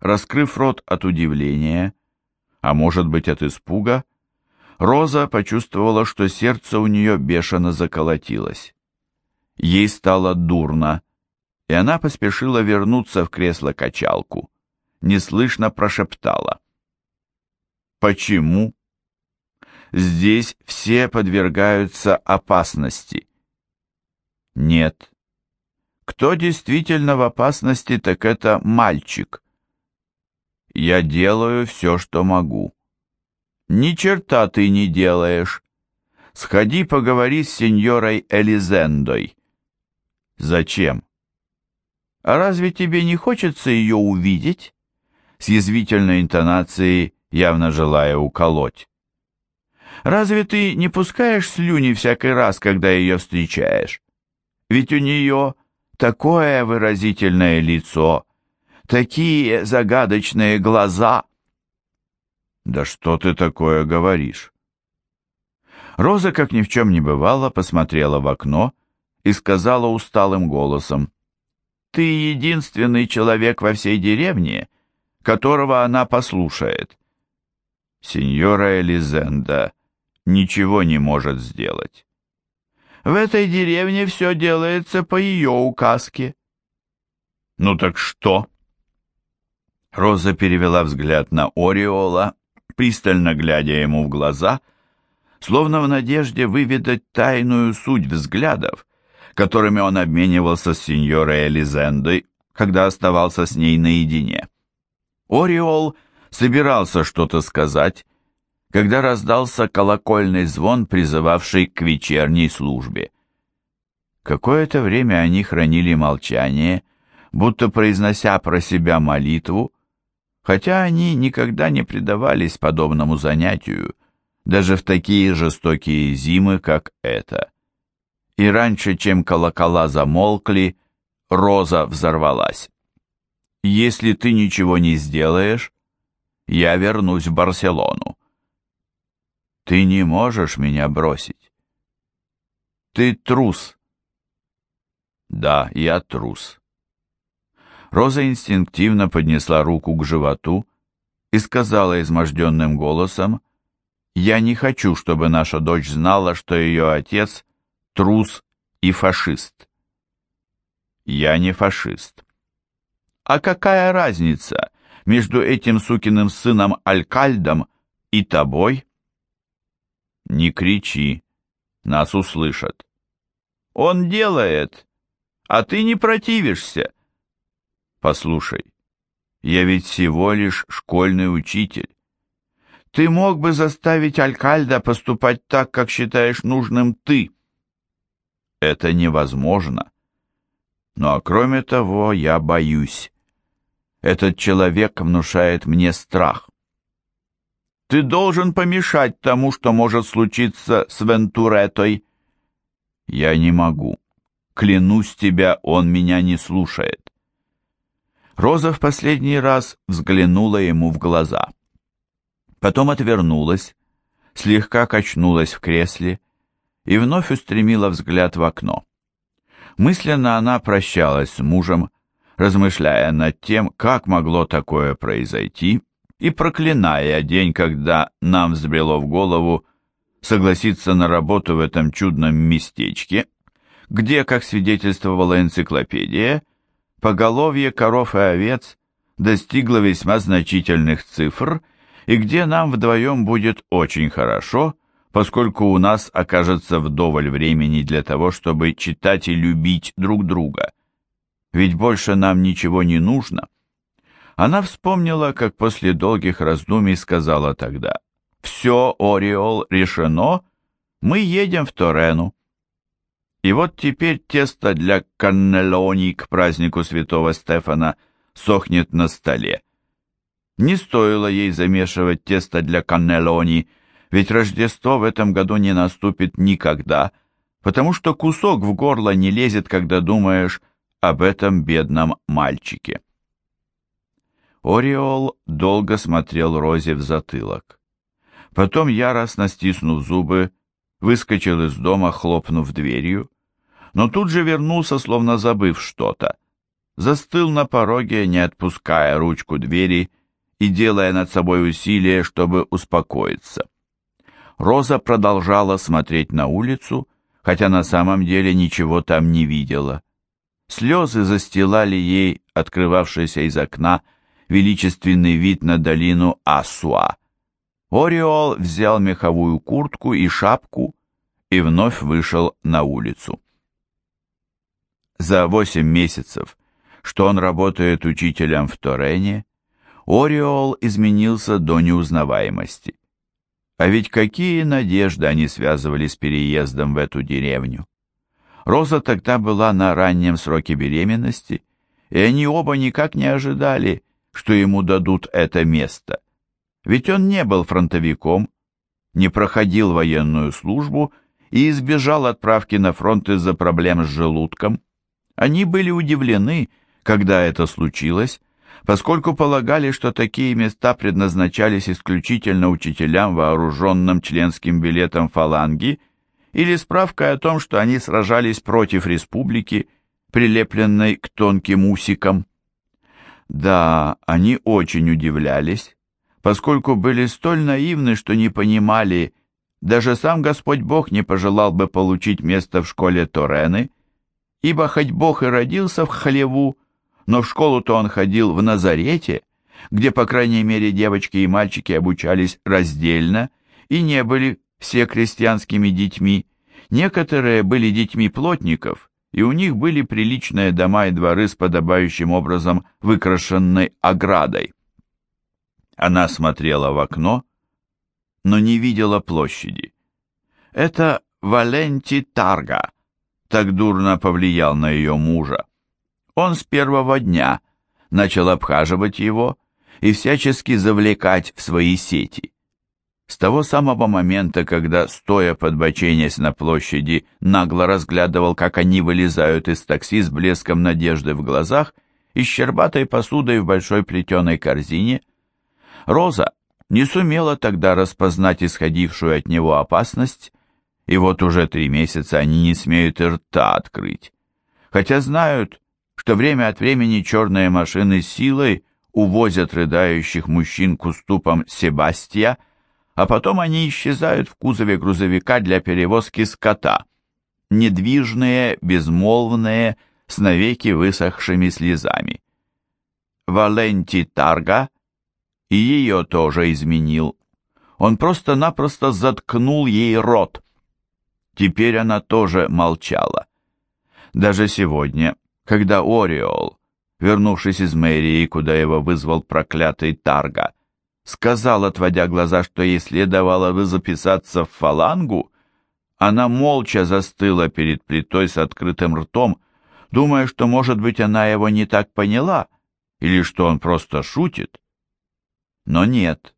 раскрыв рот от удивления, а может быть от испуга, Роза почувствовала, что сердце у нее бешено заколотилось. Ей стало дурно, и она поспешила вернуться в кресло-качалку. Неслышно прошептала. «Почему?» «Здесь все подвергаются опасности». «Нет». «Кто действительно в опасности, так это мальчик». «Я делаю все, что могу». «Ни черта ты не делаешь. Сходи поговори с сеньорой Элизендой». «Зачем?» «А разве тебе не хочется ее увидеть?» С язвительной интонацией, явно желая уколоть. «Разве ты не пускаешь слюни всякий раз, когда ее встречаешь? Ведь у нее такое выразительное лицо, такие загадочные глаза». «Да что ты такое говоришь?» Роза, как ни в чем не бывало, посмотрела в окно и сказала усталым голосом, «Ты единственный человек во всей деревне, которого она послушает». Сеньора Элизенда ничего не может сделать. В этой деревне все делается по ее указке. «Ну так что?» Роза перевела взгляд на Ореола пристально глядя ему в глаза, словно в надежде выведать тайную суть взглядов, которыми он обменивался с сеньорой Элизендой, когда оставался с ней наедине. Ориол собирался что-то сказать, когда раздался колокольный звон, призывавший к вечерней службе. Какое-то время они хранили молчание, будто произнося про себя молитву, хотя они никогда не предавались подобному занятию, даже в такие жестокие зимы, как эта. И раньше, чем колокола замолкли, Роза взорвалась. «Если ты ничего не сделаешь, я вернусь в Барселону. Ты не можешь меня бросить. Ты трус». «Да, я трус. Роза инстинктивно поднесла руку к животу и сказала изможденным голосом, «Я не хочу, чтобы наша дочь знала, что ее отец — трус и фашист». «Я не фашист». «А какая разница между этим сукиным сыном Алькальдом и тобой?» «Не кричи, нас услышат». «Он делает, а ты не противишься». Послушай, я ведь всего лишь школьный учитель. Ты мог бы заставить Алькальда поступать так, как считаешь нужным ты. Это невозможно. Ну а кроме того, я боюсь. Этот человек внушает мне страх. Ты должен помешать тому, что может случиться с Вентуретой. Я не могу. Клянусь тебя, он меня не слушает. Роза в последний раз взглянула ему в глаза. Потом отвернулась, слегка качнулась в кресле и вновь устремила взгляд в окно. Мысленно она прощалась с мужем, размышляя над тем, как могло такое произойти, и проклиная день, когда нам взбрело в голову согласиться на работу в этом чудном местечке, где, как свидетельствовала энциклопедия, поголовье коров и овец достигло весьма значительных цифр, и где нам вдвоем будет очень хорошо, поскольку у нас окажется вдоволь времени для того, чтобы читать и любить друг друга. Ведь больше нам ничего не нужно. Она вспомнила, как после долгих раздумий сказала тогда, «Все, Ореол, решено, мы едем в Торену». И вот теперь тесто для каннелони к празднику святого Стефана сохнет на столе. Не стоило ей замешивать тесто для каннелони, ведь Рождество в этом году не наступит никогда, потому что кусок в горло не лезет, когда думаешь об этом бедном мальчике. Ореол долго смотрел Розе в затылок. Потом, яростно стиснув зубы, выскочил из дома, хлопнув дверью, но тут же вернулся, словно забыв что-то. застыл на пороге, не отпуская ручку двери и делая над собой усилие, чтобы успокоиться. Роза продолжала смотреть на улицу, хотя на самом деле ничего там не видела. Слезы застилали ей открывавшийся из окна величественный вид на долину Асуа. Ориол взял меховую куртку и шапку и вновь вышел на улицу. За восемь месяцев, что он работает учителем в Торене, Ориол изменился до неузнаваемости. А ведь какие надежды они связывали с переездом в эту деревню. Роза тогда была на раннем сроке беременности, и они оба никак не ожидали, что ему дадут это место. Ведь он не был фронтовиком, не проходил военную службу и избежал отправки на фронт из-за проблем с желудком. Они были удивлены, когда это случилось, поскольку полагали, что такие места предназначались исключительно учителям, вооруженным членским билетом фаланги, или справкой о том, что они сражались против республики, прилепленной к тонким усикам. Да, они очень удивлялись, поскольку были столь наивны, что не понимали, даже сам Господь Бог не пожелал бы получить место в школе Торены, ибо хоть Бог и родился в хлеву, но в школу-то он ходил в Назарете, где, по крайней мере, девочки и мальчики обучались раздельно и не были все крестьянскими детьми, некоторые были детьми плотников, и у них были приличные дома и дворы с подобающим образом выкрашенной оградой. Она смотрела в окно, но не видела площади. Это Валенти Тарга так дурно повлиял на ее мужа. Он с первого дня начал обхаживать его и всячески завлекать в свои сети. С того самого момента, когда, стоя под боченясь на площади, нагло разглядывал, как они вылезают из такси с блеском надежды в глазах и щербатой посудой в большой плетеной корзине, Роза не сумела тогда распознать исходившую от него опасность, и вот уже три месяца они не смеют и рта открыть, хотя знают, что время от времени черные машины силой увозят рыдающих мужчин к уступам Себастья, а потом они исчезают в кузове грузовика для перевозки скота, недвижные, безмолвные, с навеки высохшими слезами. Валенти Тарга и ее тоже изменил. Он просто-напросто заткнул ей рот. Теперь она тоже молчала. Даже сегодня, когда Ориол, вернувшись из мэрии, куда его вызвал проклятый Тарга, сказал, отводя глаза, что ей следовало бы записаться в фалангу, она молча застыла перед плитой с открытым ртом, думая, что, может быть, она его не так поняла, или что он просто шутит. Но нет,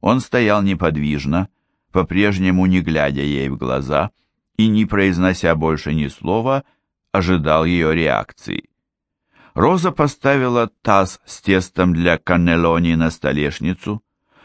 он стоял неподвижно, по-прежнему не глядя ей в глаза и, не произнося больше ни слова, ожидал ее реакции. Роза поставила таз с тестом для каннелони на столешницу,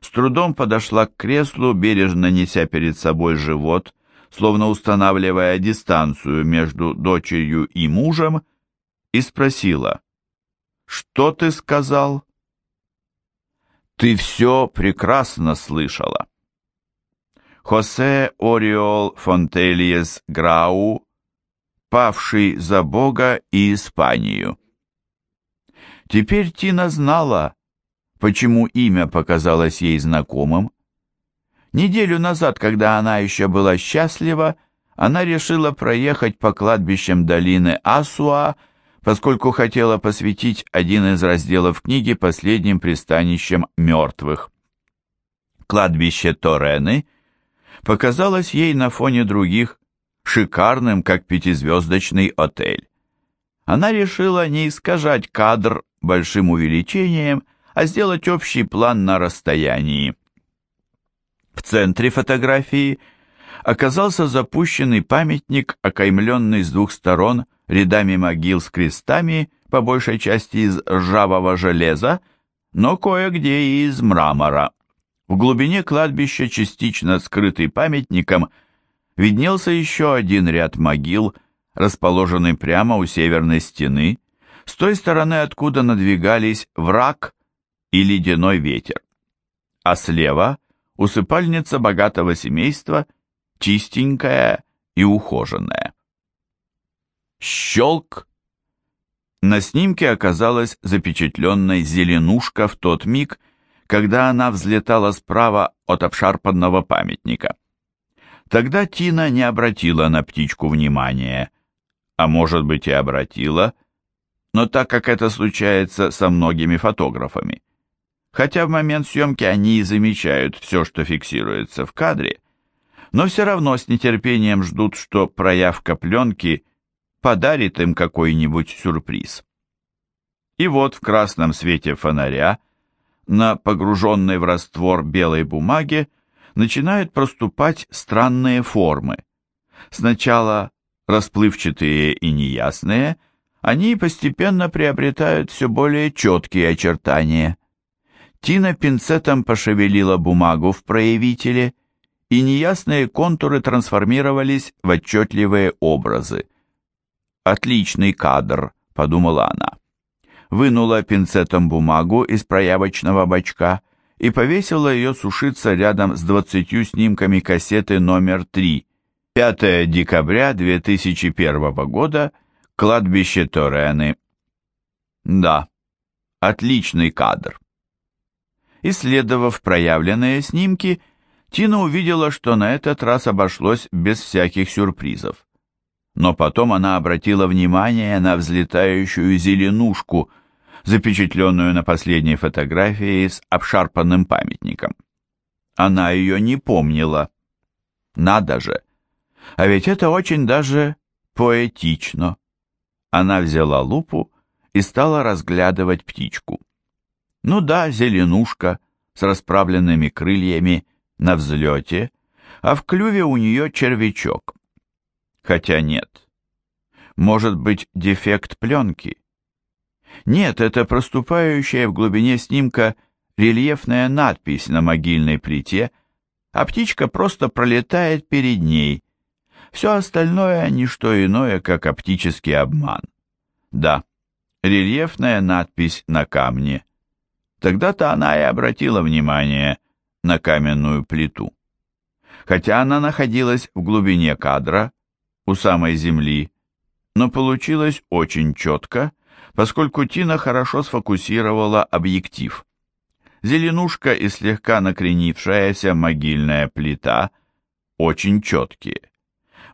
с трудом подошла к креслу, бережно неся перед собой живот, словно устанавливая дистанцию между дочерью и мужем, и спросила, «Что ты сказал?» «Ты все прекрасно слышала». Хосе Ориол Фонтельес Грау, павший за Бога и Испанию. Теперь Тина знала, почему имя показалось ей знакомым. Неделю назад, когда она еще была счастлива, она решила проехать по кладбищам долины Асуа, поскольку хотела посвятить один из разделов книги последним пристанищем мертвых. Кладбище Торены показалось ей на фоне других шикарным, как пятизвездочный отель. Она решила не искажать кадр большим увеличением, а сделать общий план на расстоянии. В центре фотографии оказался запущенный памятник, окаймленный с двух сторон рядами могил с крестами, по большей части из ржавого железа, но кое-где и из мрамора. В глубине кладбища, частично скрытый памятником, виднелся еще один ряд могил, расположенный прямо у северной стены, с той стороны, откуда надвигались враг и ледяной ветер. А слева усыпальница богатого семейства, чистенькая и ухоженная. Щелк! На снимке оказалась запечатленной зеленушка в тот миг, когда она взлетала справа от обшарпанного памятника. Тогда Тина не обратила на птичку внимания, а может быть и обратила, но так как это случается со многими фотографами. Хотя в момент съемки они и замечают все, что фиксируется в кадре, но все равно с нетерпением ждут, что проявка пленки подарит им какой-нибудь сюрприз. И вот в красном свете фонаря на погруженной в раствор белой бумаге начинают проступать странные формы. Сначала расплывчатые и неясные, они постепенно приобретают все более четкие очертания. Тина пинцетом пошевелила бумагу в проявителе, и неясные контуры трансформировались в отчетливые образы. «Отличный кадр», — подумала она. Вынула пинцетом бумагу из проявочного бачка и повесила ее сушиться рядом с двадцатью снимками кассеты номер 3. 5 декабря 2001 года, кладбище Торены. Да, отличный кадр. Исследовав проявленные снимки, Тина увидела, что на этот раз обошлось без всяких сюрпризов. Но потом она обратила внимание на взлетающую зеленушку, запечатленную на последней фотографии с обшарпанным памятником. Она ее не помнила. Надо же! А ведь это очень даже поэтично. Она взяла лупу и стала разглядывать птичку. Ну да, зеленушка с расправленными крыльями на взлете, а в клюве у нее червячок. Хотя нет. Может быть, дефект пленки? Нет, это проступающая в глубине снимка рельефная надпись на могильной плите, а птичка просто пролетает перед ней. Все остальное — не что иное, как оптический обман. Да, рельефная надпись на камне. Тогда-то она и обратила внимание на каменную плиту. Хотя она находилась в глубине кадра, у самой земли, но получилось очень четко, поскольку Тина хорошо сфокусировала объектив. Зеленушка и слегка накренившаяся могильная плита очень четкие.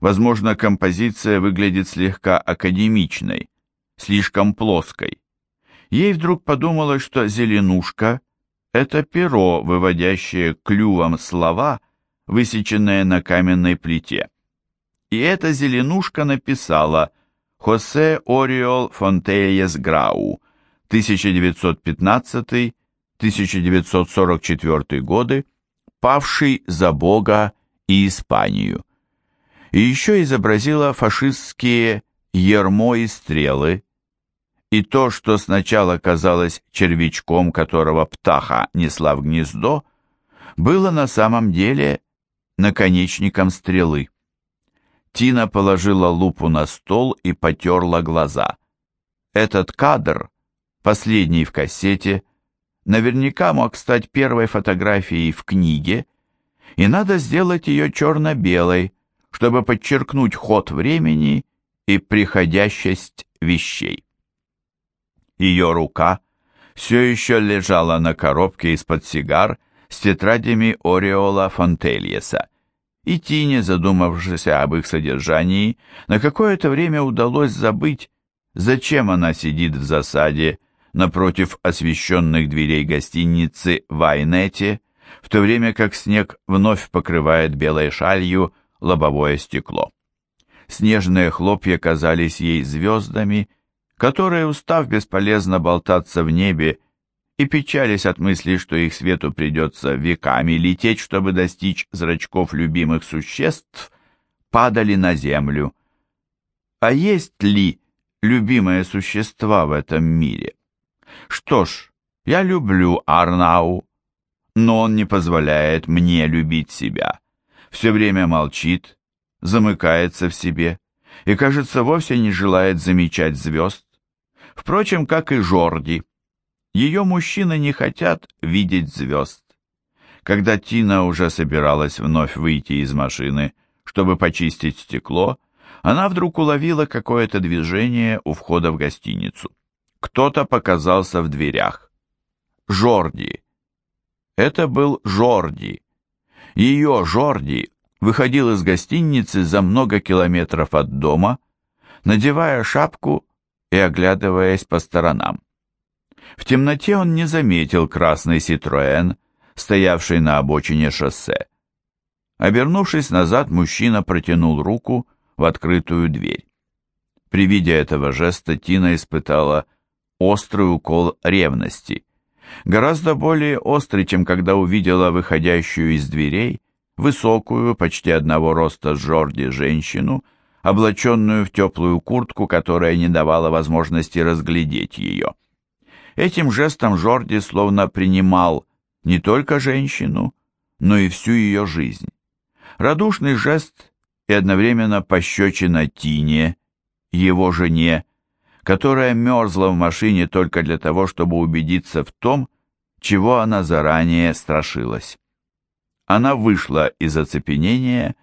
Возможно, композиция выглядит слегка академичной, слишком плоской. Ей вдруг подумалось, что зеленушка — это перо, выводящее клювом слова, высеченные на каменной плите. И эта зеленушка написала «Хосе Ориол Фонтейес Грау, 1915-1944 годы, павший за Бога и Испанию». И еще изобразила фашистские ермо и стрелы, и то, что сначала казалось червячком, которого птаха несла в гнездо, было на самом деле наконечником стрелы. Тина положила лупу на стол и потерла глаза. Этот кадр, последний в кассете, наверняка мог стать первой фотографией в книге, и надо сделать ее черно-белой, чтобы подчеркнуть ход времени и приходящесть вещей. Ее рука все еще лежала на коробке из-под сигар с тетрадями Ореола Фонтельеса, и Тине, задумавшись об их содержании, на какое-то время удалось забыть, зачем она сидит в засаде напротив освещенных дверей гостиницы в Айнете, в то время как снег вновь покрывает белой шалью лобовое стекло. Снежные хлопья казались ей звездами, которые, устав бесполезно болтаться в небе, и печались от мысли, что их свету придется веками лететь, чтобы достичь зрачков любимых существ, падали на землю. А есть ли любимые существа в этом мире? Что ж, я люблю Арнау, но он не позволяет мне любить себя. Все время молчит, замыкается в себе и, кажется, вовсе не желает замечать звезд. Впрочем, как и Жорди. Ее мужчины не хотят видеть звезд. Когда Тина уже собиралась вновь выйти из машины, чтобы почистить стекло, она вдруг уловила какое-то движение у входа в гостиницу. Кто-то показался в дверях. Жорди. Это был Жорди. Ее Жорди выходил из гостиницы за много километров от дома, надевая шапку и оглядываясь по сторонам. В темноте он не заметил красный Ситроэн, стоявший на обочине шоссе. Обернувшись назад, мужчина протянул руку в открытую дверь. При виде этого жеста Тина испытала острый укол ревности. Гораздо более острый, чем когда увидела выходящую из дверей высокую, почти одного роста с Жорди женщину, облаченную в теплую куртку, которая не давала возможности разглядеть ее. Этим жестом Жорди словно принимал не только женщину, но и всю ее жизнь. Радушный жест и одновременно пощечина Тине, его жене, которая мерзла в машине только для того, чтобы убедиться в том, чего она заранее страшилась. Она вышла из оцепенения,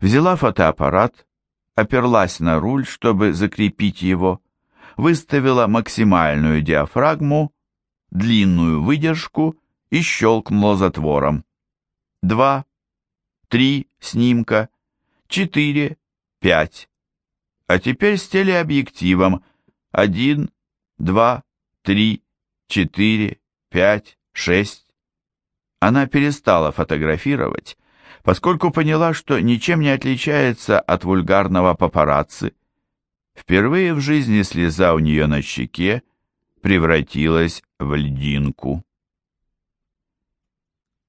взяла фотоаппарат, оперлась на руль, чтобы закрепить его, выставила максимальную диафрагму, длинную выдержку и щелкнула затвором. Два, три снимка, четыре, пять. А теперь с телеобъективом один, два, три, четыре, пять, шесть. Она перестала фотографировать, поскольку поняла, что ничем не отличается от вульгарного папарацци. Впервые в жизни слеза у нее на щеке превратилась в льдинку.